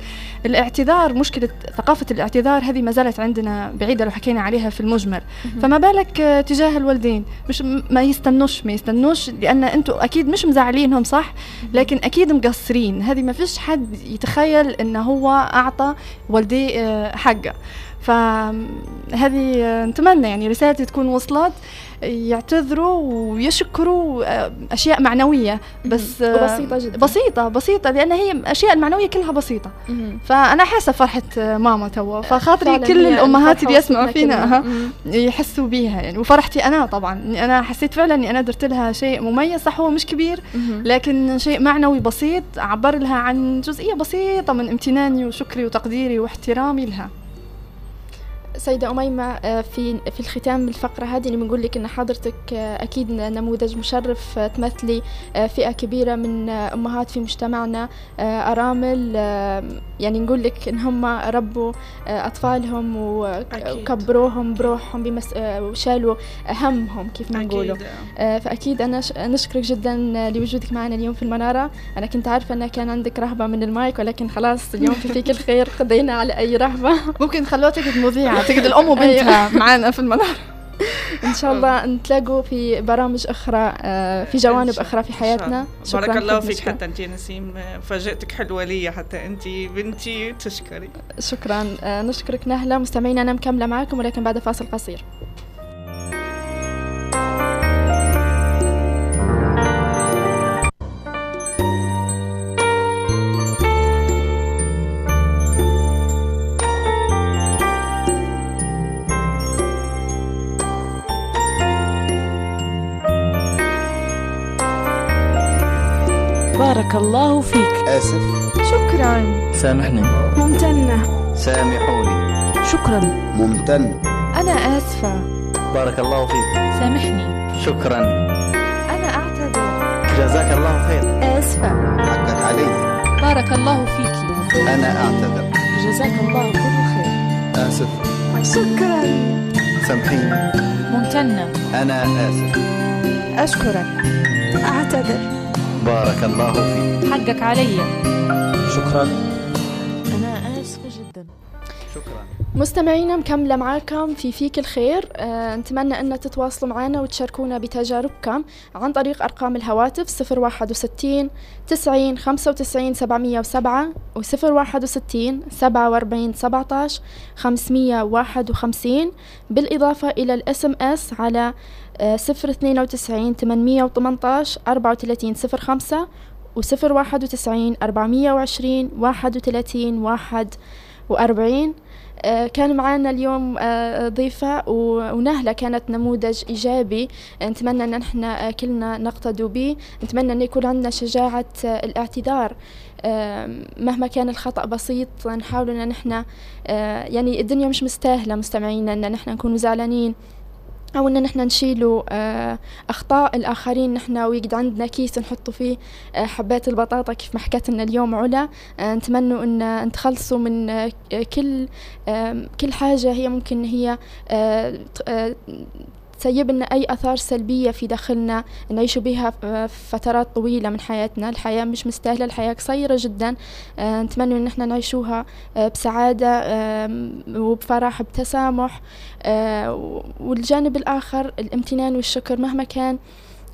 الاعتذار مشكلة ثقافة الاعتذار هذه ما زالت عندنا بعيدة لو حكينا عليها في المجمل. فما بالك تجاه الوالدين؟ مش ما يستنوش ما يستنوش لأن أنتم أكيد مش مزعلينهم صح؟ لكن أكيد مقصرين. هذه ما فيش حد يتخيل انه هو أعطى والديه آه، حقه. فهذه نتمنى يعني رسالتي تكون وصلت يعتذروا ويشكروا آه، أشياء معنوية بس آه، وبسيطة جدا. بسيطة بسيطة لأن هي الاشياء المعنوية كلها بسيطة. فأنا حاسة فرحة آه، ماما توا. فخاطري كل الأمهات اللي يسمعوا فينا يحسوا بيها يعني. وفرحتي أنا طبعا أنا حسيت فعلا إني أنا درت لها شيء مميز صح هو مش كبير لكن شيء معنوي بسيط عبر لها عن جزئية بسيطة من امتناني وشكري وتقديري واحترامي لها. سيدة أميمة آه، في في الختام الفقرة هذه اللي بنقول لك إن حضرتك آه، أكيد نموذج مشرف آه، تمثلي فئة كبيرة من أمهات في مجتمعنا أرامل يعني نقول لك إن هم ربوا أطفالهم. وكبروهم بروحهم بمس... وشالوا همهم كيف ما نقولوا أكيد. فأكيد أنا نشكرك جدا لوجودك معنا اليوم في المنارة أنا كنت عارفة أن كان عندك رهبة من المايك ولكن خلاص اليوم في فيك الخير قضينا على أي رهبة ممكن خلوها تقعد تقعد الأم وبنتها معنا في المنار إن شاء الله نتلاقوا في برامج أخرى آه، في جوانب أخرى في حياتنا. الله. بارك الله فيك. حتى انت نسيم. فاجأتك حلوة لي حتى انت بنتي تشكري. شكرا. آه، نشكرك نهلة. مستمعينا أنا مكملة معكم ولكن بعد فاصل قصير. بارك الله فيك. آسف. شكرا. سامحني. ممتنة. سامحوني. شكرا. ممتن. أنا آسفة. بارك الله فيك. سامحني. شكرا. أنا أعتذر. جزاك الله خير. آسفة. حقك علي. بارك الله فيك. أنا أعتذر. جزاك الله كل خير. آسف. شكرا. سامحيني. ممتنة. أنا آسف. أشكرك. أعتذر. بارك الله فيك. حقك علي. شكرا. أنا آسفة جدا. شكرا. مستمعينا مكملة معاكم في فيك الخير. آه، نتمنى أن تتواصلوا معنا وتشاركونا بتجاربكم عن طريق أرقام الهواتف 061 90 95 707 و 061 47 17 551 بالإضافة إلى ال SMS على آه، 092 818 34 05 و 091 420 31 41 آه، كان معنا اليوم آه، ضيفة ونهلة كانت نموذج إيجابي نتمنى أن آه، كلنا نقتدوا به. نتمنى أن يكون عندنا شجاعة الاعتذار. مهما كان الخطأ بسيط نحاول أن نحن يعني الدنيا مش مستاهلة مستمعينا أن نحن نكون زعلانين. أو إن نحن نشيلوا آه، أخطاء الآخرين. نحن ويقعد عندنا كيس نحطوا فيه آه، حبات البطاطا كيف ما حكت لنا اليوم علا. آه، نتمنوا إن نتخلصوا من كل كل حاجة هي ممكن هي تسيب لنا أي آثار سلبية في داخلنا نعيش بها ف- فترات طويلة من حياتنا. الحياة مش مستاهلة الحياة قصيرة جدا آه، نتمنى إن إحنا نعيشوها آه، بسعادة وبفرح بتسامح آه، والجانب الآخر الامتنان والشكر مهما كان. آه،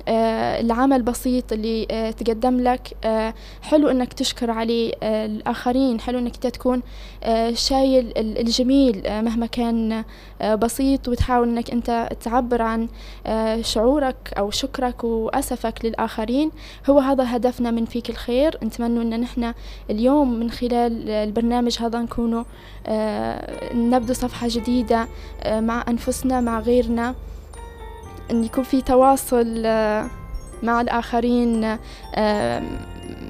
العمل بسيط اللي آه، تقدم لك. آه، حلو إنك تشكر عليه آه، الآخرين. حلو إنك تكون آه، شايل ال- الجميل آه، مهما كان آه، بسيط. وتحاول إنك أنت تعبر عن آه، شعورك أو شكرك وأسفك للآخرين. هو هذا هدفنا من فيك الخير. نتمنى إن نحن اليوم من خلال البرنامج هذا نكونوا آه، نبدو صفحة جديدة آه، مع أنفسنا مع غيرنا. أن يكون في تواصل آه، مع الآخرين آه،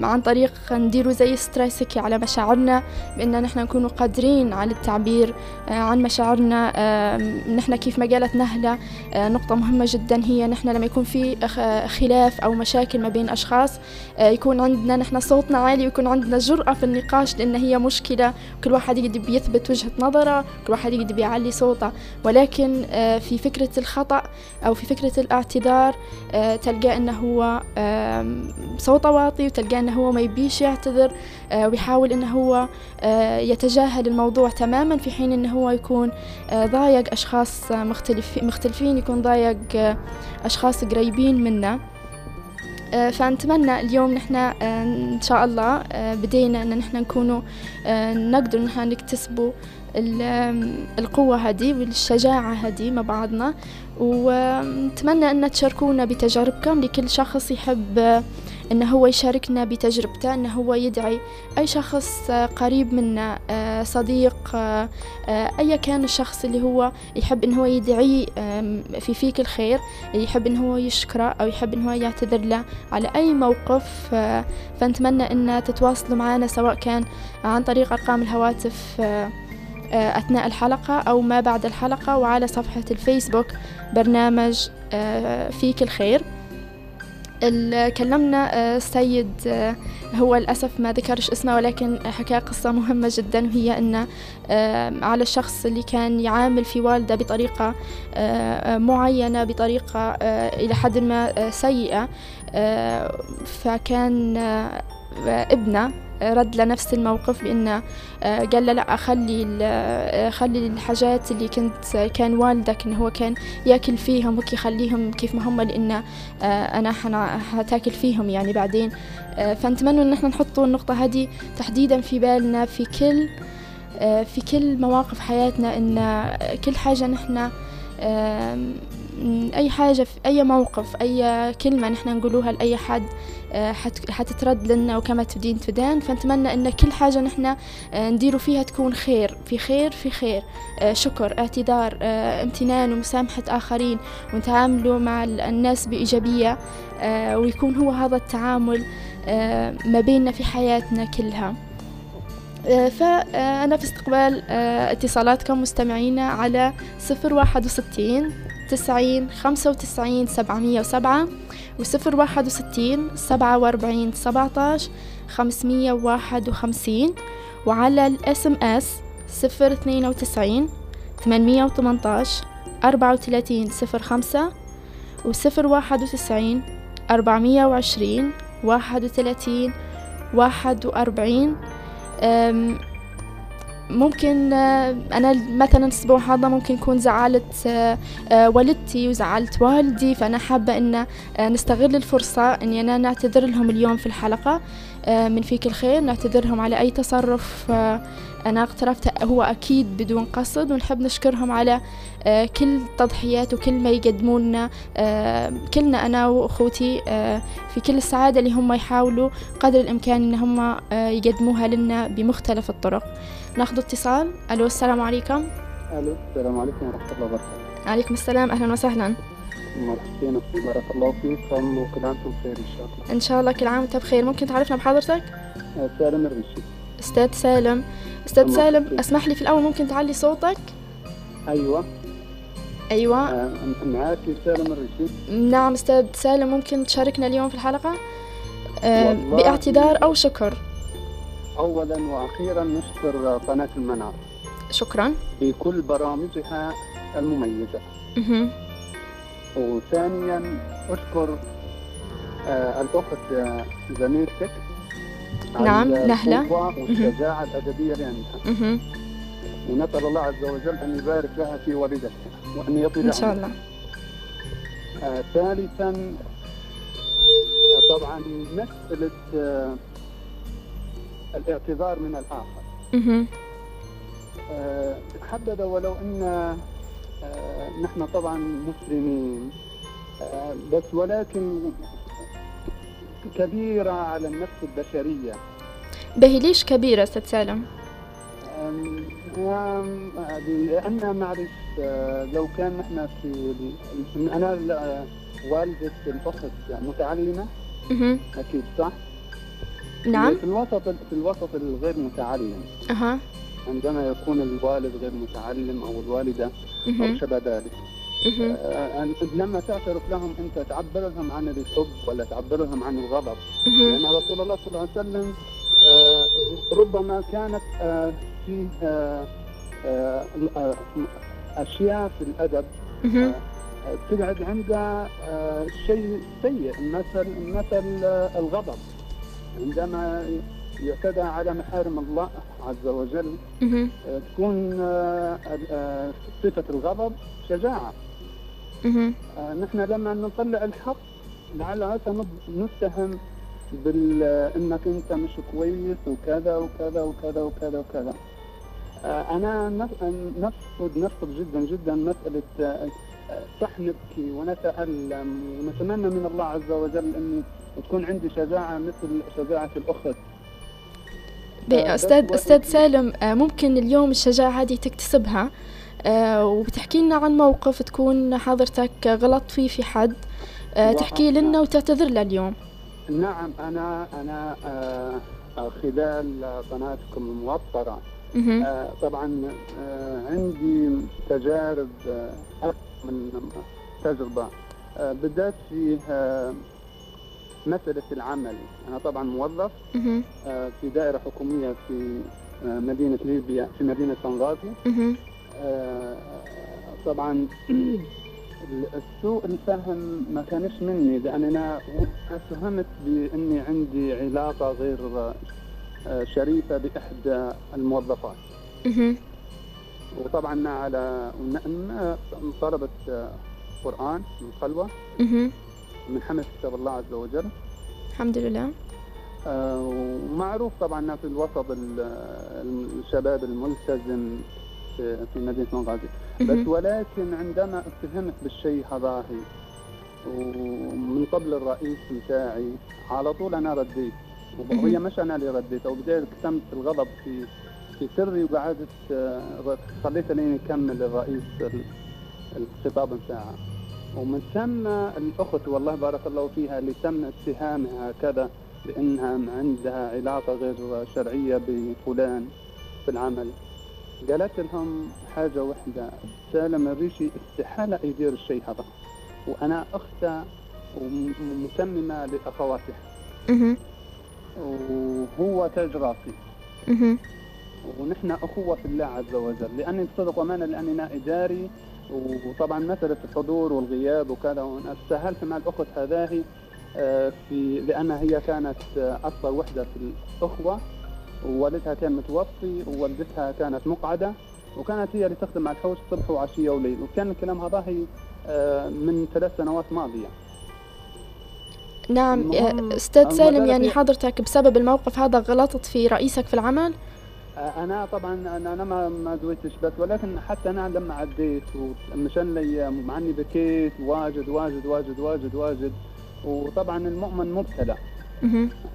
عن طريق نديروا زي ستريسكي على مشاعرنا بأن نحن نكونوا قادرين على التعبير آه، عن مشاعرنا نحن كيف ما قالت نهلة آه، نقطة مهمة جدا هي نحن لما يكون في خلاف أو مشاكل ما بين أشخاص آه، يكون عندنا نحن صوتنا عالي ويكون عندنا جرأة في النقاش لأن هي مشكلة. كل واحد يقدر بيثبت وجهة نظره كل واحد يقدر بيعلي صوته. ولكن في فكرة الخطأ أو في فكرة الاعتذار تلقى أنه هو صوته واطي وتلقى أنه هو ما يبيش يعتذر آه، ويحاول أنه هو آه، يتجاهل الموضوع تماما في حين أنه هو يكون آه، ضايق مختلف مختلفين يكون ضايق أشخاص قريبين منا فنتمنى اليوم نحن إن شاء الله بدينا إن نحن نكونوا نقدر نحن نكتسبوا القوة هذه والشجاعة هذه مع بعضنا. ونتمنى أن تشاركونا بتجاربكم لكل شخص يحب إنه هو يشاركنا بتجربته إنه هو يدعي أي شخص قريب منا آه، صديق آه، آه، أيا كان الشخص اللي هو يحب إن هو يدعيه آم، في فيك الخير يحب إن هو يشكره أو يحب إن هو يعتذر له على أي موقف فنتمنى إن تتواصلوا معنا سواء كان عن طريق أرقام الهواتف أثناء الحلقة أو ما بعد الحلقة وعلى صفحة الفيسبوك برنامج فيك الخير. ال- كلمنا آه، السيد آه، هو للأسف ما ذكرش اسمه ولكن حكى قصة مهمة جدا وهي أن آه، على الشخص اللي كان يعامل في والده بطريقة آه، آه، معينة بطريقة آه، إلى حد ما آه، سيئة آه، فكان آه، ابنه رد لنفس الموقف بأنه آه، قال له لا خلي آه، خلي الحاجات اللي كنت كان والدك إنه هو كان يأكل فيهم وكي يخليهم كيف ما هم لأن آه، أنا حتأكل فيهم يعني بعدين. فنتمنى إن إحنا نحطوا النقطة هذه تحديدا في بالنا في كل في كل مواقف حياتنا إن كل حاجة نحن أي حاجة في أي موقف أي كلمة نحن نقولوها لأي حد آه، حت- حتترد لنا وكما تدين تدان فنتمنى أن كل حاجة نحن آه، نديروا فيها تكون خير في خير في خير. آه، شكر اعتذار امتنان ومسامحة آخرين ونتعاملوا مع ال- الناس بإيجابية ويكون هو هذا التعامل ما بيننا في حياتنا كلها. فأنا في استقبال اتصالاتكم مستمعينا على صفر واحد وستين 96 95 707 و 061 47 17 551 وعلى الإس إم إس 092 818 34 05 و 091 420 31 41 ممكن آه، أنا مثلا الأسبوع هذا ممكن كون زعلت آه، آه، والدتي وزعلت والدي فأنا حابة أن نستغل الفرصة أني أنا نعتذر لهم اليوم في الحلقة من فيك الخير نعتذرهم على أي تصرف أنا اقترفته هو أكيد بدون قصد ونحب نشكرهم على كل التضحيات وكل ما يقدمون آه، كلنا أنا وأخوتي في كل السعادة اللي هم يحاولوا قدر الإمكان إن هم يقدموها لنا بمختلف الطرق. ناخذ اتصال. ألو السلام عليكم. ألو السلام عليكم ورحمة الله وبركاته. عليكم السلام أهلا وسهلا. مرحبتين بارك الله فيكم وكل عام وأنتم بخير إن شاء الله؟ إن شاء الله كل عام وأنت بخير. ممكن تعرفنا بحضرتك؟ آه، سالم الرشي أستاذ سالم. الله سالم يخليك. أسمح لي في الأول ممكن تعلي صوتك؟ أيوه. أيوة. آه، معك سالم الرشي نعم أستاذ سالم ممكن تشاركنا اليوم في الحلقة؟ آه، والله- باعتذار أو شكر. اولا وأخيرا نشكر قناة المنار شكرا بكل برامجها المميزة مهم. وثانيا أشكر آه، الأخت آه، زميلتك نعم، نهلة. اللي عندها مهم. ونسأل الله عز وجل أن يبارك لها في والدتها وأن يطيل إن شاء. الله آه، ثالثا آه، طبعا مسألة آه، الاعتذار من الآخر. آه، حبذا ولو أن آه، نحن طبعا مسلمين آه، بس ولكن كبيرة على النفس البشرية باهي ليش كبيرة أستاذ سالم لأن معلش آه، لو كان نحن في أنا والدة الأخت متعلمة. أكيد صح؟ نعم في الوسط في الوسط الغير متعلم أها عندما يكون الوالد غير متعلم أو الوالدة أو مهم. شابه ذلك. آه، لما تعترف لهم أنت تعبر لهم عن الحب ولا تعبر لهم عن الغضب مهم. لأن رسول الله صلى الله عليه وسلم آه، ربما كانت آه، فيه آه، آه، آه، أشياء في. آه، تبعد عند آه، شيء سيء مثل مثل الغضب عندما يعتدى على محارم الله عز وجل. آه، تكون آه، آه، صفة الغضب شجاعة. نحن لما نطلع الحق لعل نب- نتهم بال إنك أنت مش كويس وكذا وكذا وكذا وكذا وكذا. أنا نف- نفقد نفقد جدا جدا مسألة صح نبكي ونتألم ونتمنى من الله عز وجل اني تكون عندي شجاعة مثل شجاعة الأخت. آه، هو- أستاذ سالم آه، ممكن اليوم الشجاعة هذه تكتسبها؟ آه، وبتحكي لنا عن موقف تكون حضرتك غلطت فيه في حد. تحكي لنا وتعتذر له اليوم. نعم أنا أنا خلال قناتكم. آه، طبعا عندي تجارب أكثر من تجربة. آه، بدأت في مسألة العمل أنا طبعا موظف. آه، في دائرة حكومية في آه، مدينة ليبيا في مدينة بنغازي. آه، طبعا السوء الفهم ما كانش مني لأن أنا اتهمت بأني عندي علاقة غير آه، شريفة بإحدى الموظفات. وطبعا على آه، قرآن من خلوة. من حمل كتاب الله عز وجل. الحمد لله. آه، ومعروف طبعا في الوسط ال- الشباب الملتزم في مدينة بنغازي بس. ولكن عندما اتهمت بالشيء هذا ومن قبل الرئيس بتاعي على طول أنا رديت. وهي مش أنا اللي رديت وبدأت كتمت الغضب في في سري وقعدت آه، خليت لين يكمل الرئيس ال- الخطاب بتاعها ومن ثم الأخت والله بارك الله فيها اللي تم اتهامها هكذا بأنها عندها علاقة غير شرعية بفلان في العمل. قالت لهم حاجة واحدة سالم الريشي استحالة يدير الشيء هذا. وأنا اختها ومسممه لأخواتها. مهم. وهو تاج راسي. ونحن أخوة في الله عز وجل. لاني بصدق وأمانة لاني أنا إداري وطبعا مساله الحضور والغياب وكذا. وأنا استاهلت مع الأخت هذه آه، في لأنها هي كانت آه، أكبر وحدة في الأخوة ووالدها كان متوفي ووالدتها كانت مقعدة وكانت هي اللي تخدم على الحوش صبح وعشية وليل. وكان الكلام هذا آه، من ثلاث سنوات ماضية. نعم آه، أستاذ سالم يعني حضرتك بسبب الموقف هذا غلطت في رئيسك في العمل؟ آه، أنا طبعا أنا أنا ما ما دويتش بس ولكن حتى أنا لما عديت ومشان لي مع إني بكيت واجد واجد واجد واجد واجد وطبعا المؤمن مبتلى.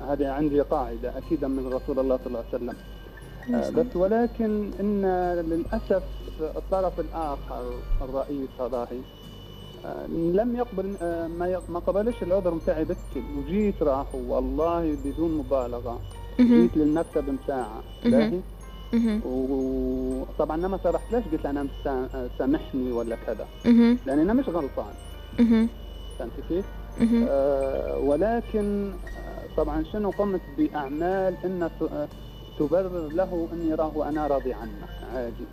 هذه عندي قاعدة اكيدا من رسول الله صلى الله عليه وسلم آه، بس ولكن إن للأسف الطرف الآخر الرئيس هذا آه، لم يقبل آه، ما قبلش العذر بتاعي بكل وجيت راح والله بدون مبالغة. جيت للمكتب بتاعه مهم. باهي. وطبعا أنا ما سرحت ليش قلت أنا سامحني ولا كذا. لأن أنا مش غلطان مهم. فهمت كيف؟ آه ولكن آه طبعا شنو قمت بأعمال إن آه، تبرر له إني راهو أنا راضي عنه عادي.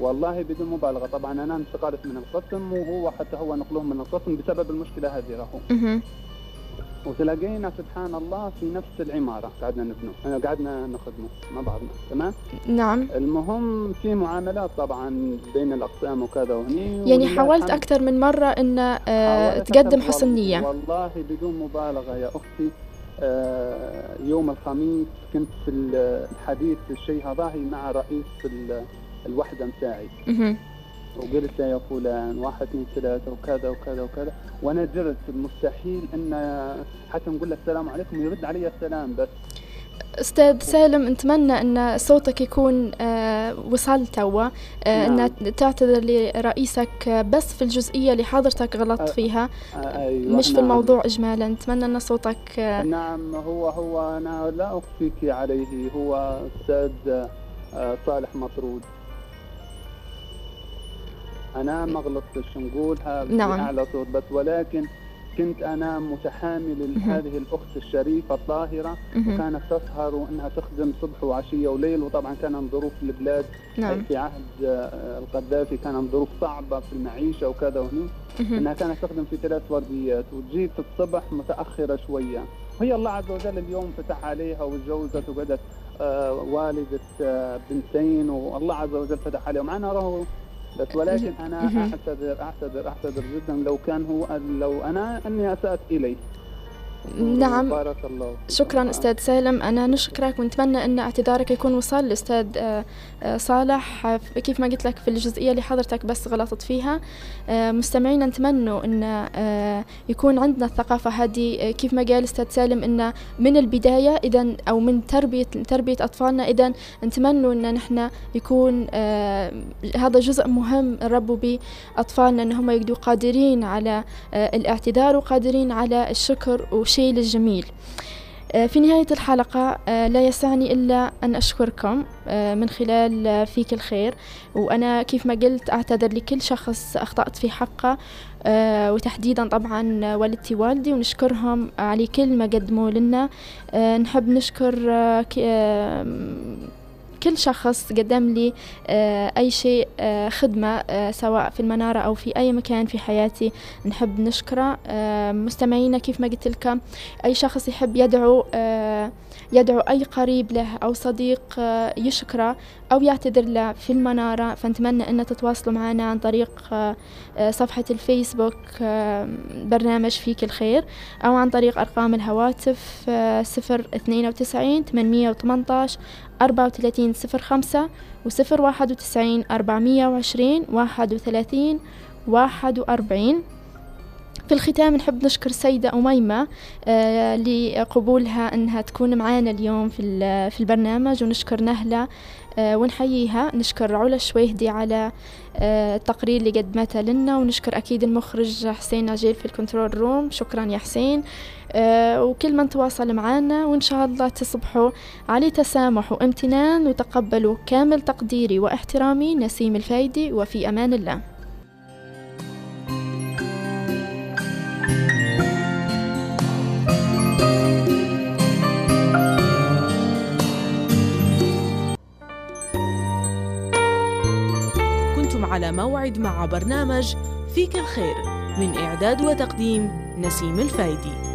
والله بدون مبالغة طبعا أنا انتقلت من القسم وهو حتى هو نقلوه من القسم بسبب المشكلة هذه راهو. وتلاقينا سبحان الله في نفس العمارة قعدنا نبنوا آه، قعدنا نخدمه. مع بعضنا. تمام؟ نعم. المهم في معاملات طبعا بين الأقسام وكذا وهني. يعني ولله حاولت أكثر من مرة أن آه، تقدم حسن نية. والله بدون مبالغة يا أختي آه، يوم الخميس كنت في ال- الحديث في الشيء هذا مع رئيس ال- الوحدة متاعي. وقلت له يا فلان واحد اثنين ثلاثة وكذا وكذا وكذا. وأنا جرت المستحيل إن حتى نقول له السلام عليكم يرد علي السلام بس. أستاذ سالم نتمنى أن صوتك يكون آه، وصل توا آه، نعم. أن تعتذر لرئيسك آه، بس في الجزئية اللي حضرتك غلطت أ- فيها. آه، أيوة مش في نعم. الموضوع إجمالا. نتمنى أن صوتك آه، نعم هو هو أنا لا أخفيك عليه. هو أستاذ آه، صالح مطرود. أنا ما غلطتش نقولها نعم. باعلى صوت بس ولكن كنت أنا متحامل مهم. هذه الأخت الشريفة الطاهرة. وكانت تسهر وإنها تخدم صبح وعشية وليل وطبعا كان ظروف البلاد نعم في عهد آه، القذافي كان ظروف صعبة في المعيشة وكذا وهني. إنها كانت تخدم في ثلاث ورديات وتجي في الصبح متأخرة شوية وهي الله عز وجل اليوم فتح عليها وتزوجت وقدت آه والدة آه بنتين والله عز وجل فتح عليهم انه راهو بس ولكن أنا. أعتذر أعتذر أعتذر جدا لو كان هو لو أنا أني أسأت إليه نعم. بارك الله. شكرا أستاذ سالم. أنا نشكرك ونتمنى أن اعتذارك يكون وصل لأستاذ آه، آه، صالح. كيف ما قلت لك في الجزئية اللي حضرتك بس غلطت فيها آه، مستمعينا نتمنوا أن يكون عندنا الثقافة هذه. كيف ما قال أستاذ سالم أن من البداية اذا أو من تربية تربية أطفالنا اذا نتمنوا أن نحن يكون هذا جزء مهم نربوا به اطفالنا أن هم يقدروا قادرين على الاعتذار وقادرين على الشكر وشيل الجميل آه، في نهاية الحلقة آه، لا يسعني إلا أن أشكركم آه، من خلال فيك الخير. وأنا كيف ما قلت أعتذر لكل شخص أخطأت في حقه وتحديدا طبعا والدتي والدي ونشكرهم على كل ما قدموا لنا. نحب نشكر كل شخص قدم لي آه، أي شيء آه، خدمة آه، سواء في المنارة أو في أي مكان في حياتي نحب نشكره. مستمعينا كيف ما قلت لكم أي شخص يحب يدعو يدعو أي قريب له أو صديق يشكره أو يعتذر له في المنارة فنتمنى أن تتواصلوا معنا عن طريق صفحة الفيسبوك برنامج فيك الخير أو عن طريق أرقام الهواتف آه، صفر اثنين وتسعين ثمانمية وثمنتاش أربعة وثلاثين صفر خمسة وصفر واحد وتسعين أربعمية وعشرين واحد وثلاثين واحد وأربعين. في الختام نحب نشكر السيدة أميمة آه، لقبولها أنها تكون معانا اليوم في في البرنامج ونشكر نهلة آه، ونحييها. نشكر علا الشويهدي على التقرير اللي قدمته لنا ونشكر أكيد المخرج حسين عجيل في ال control room. شكرا يا حسين. آه، وكل من تواصل معنا وإن شاء الله تصبحوا على تسامح وامتنان وتقبلوا كامل تقديري واحترامي نسيم الفايدي وفي أمان الله. على موعد مع برنامج فيك الخير من إعداد وتقديم نسيم الفايدي.